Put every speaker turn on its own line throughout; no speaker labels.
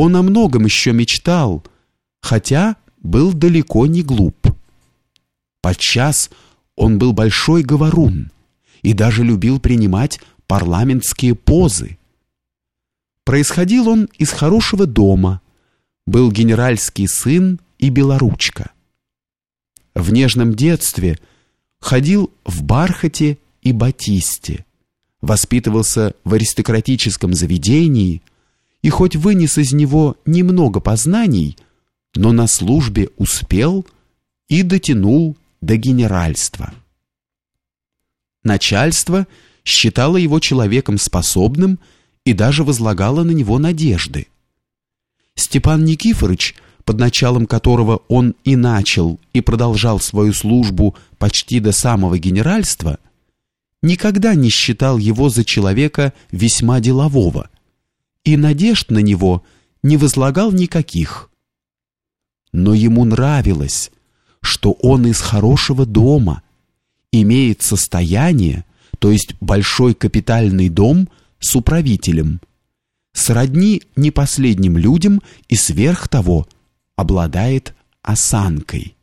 Он о многом еще мечтал, хотя был далеко не глуп. Подчас он был большой говорун и даже любил принимать парламентские позы. Происходил он из хорошего дома, был генеральский сын и белоручка. В нежном детстве ходил в бархате и батисте, воспитывался в аристократическом заведении и хоть вынес из него немного познаний, но на службе успел и дотянул до генеральства. Начальство считало его человеком способным и даже возлагало на него надежды. Степан Никифорович, под началом которого он и начал, и продолжал свою службу почти до самого генеральства, никогда не считал его за человека весьма делового и надежд на него не возлагал никаких. Но ему нравилось, что он из хорошего дома, имеет состояние, то есть большой капитальный дом с управителем, сродни не последним людям и сверх того обладает осанкой.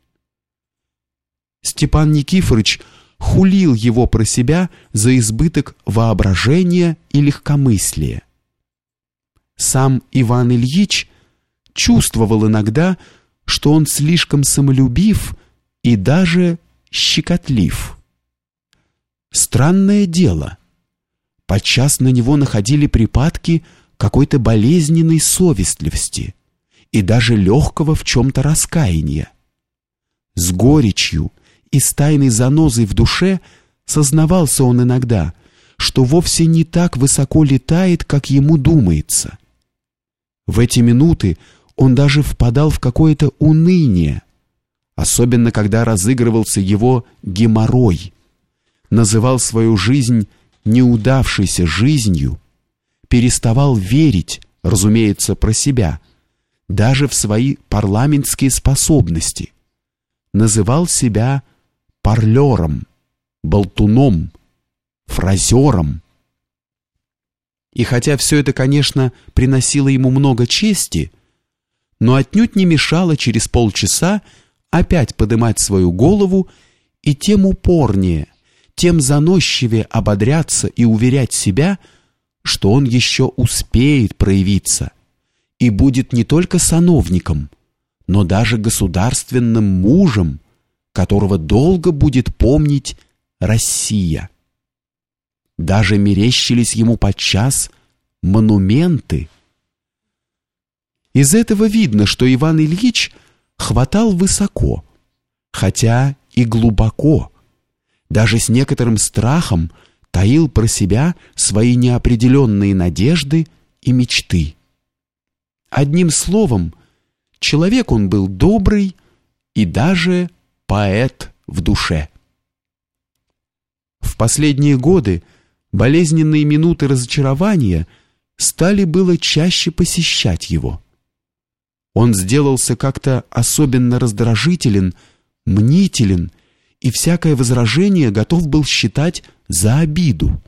Степан Никифорович хулил его про себя за избыток воображения и легкомыслия. Сам Иван Ильич чувствовал иногда, что он слишком самолюбив и даже щекотлив. Странное дело. Подчас на него находили припадки какой-то болезненной совестливости и даже легкого в чем-то раскаяния. С горечью и с тайной занозой в душе сознавался он иногда, что вовсе не так высоко летает, как ему думается. В эти минуты он даже впадал в какое-то уныние, особенно когда разыгрывался его геморрой, называл свою жизнь неудавшейся жизнью, переставал верить, разумеется, про себя, даже в свои парламентские способности, называл себя парлером, болтуном, фразером. И хотя все это, конечно, приносило ему много чести, но отнюдь не мешало через полчаса опять подымать свою голову и тем упорнее, тем заносчивее ободряться и уверять себя, что он еще успеет проявиться и будет не только сановником, но даже государственным мужем, которого долго будет помнить Россия. Даже мерещились ему подчас монументы. Из этого видно, что Иван Ильич хватал высоко, хотя и глубоко, даже с некоторым страхом таил про себя свои неопределенные надежды и мечты. Одним словом, человек он был добрый и даже поэт в душе. В последние годы болезненные минуты разочарования стали было чаще посещать его. Он сделался как-то особенно раздражителен, мнителен и всякое возражение готов был считать за обиду.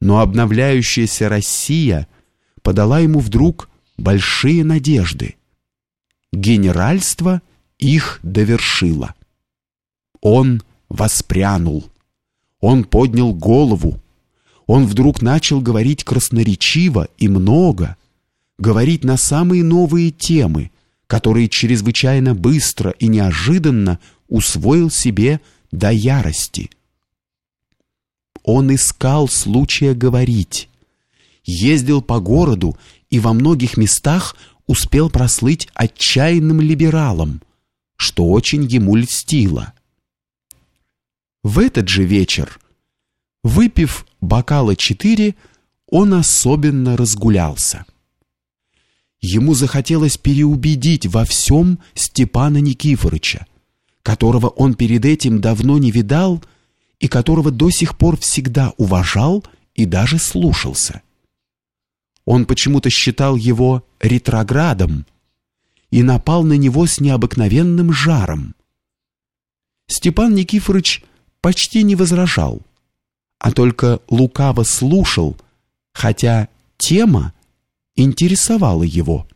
Но обновляющаяся Россия подала ему вдруг большие надежды. Генеральство их довершило. Он воспрянул. Он поднял голову. Он вдруг начал говорить красноречиво и много, говорить на самые новые темы, которые чрезвычайно быстро и неожиданно усвоил себе до ярости. Он искал случая говорить, ездил по городу и во многих местах успел прослыть отчаянным либералом, что очень ему льстило. В этот же вечер, выпив бокала четыре, он особенно разгулялся. Ему захотелось переубедить во всем Степана Никифорыча, которого он перед этим давно не видал и которого до сих пор всегда уважал и даже слушался. Он почему-то считал его ретроградом и напал на него с необыкновенным жаром. Степан Никифорович почти не возражал, а только лукаво слушал, хотя тема интересовало его.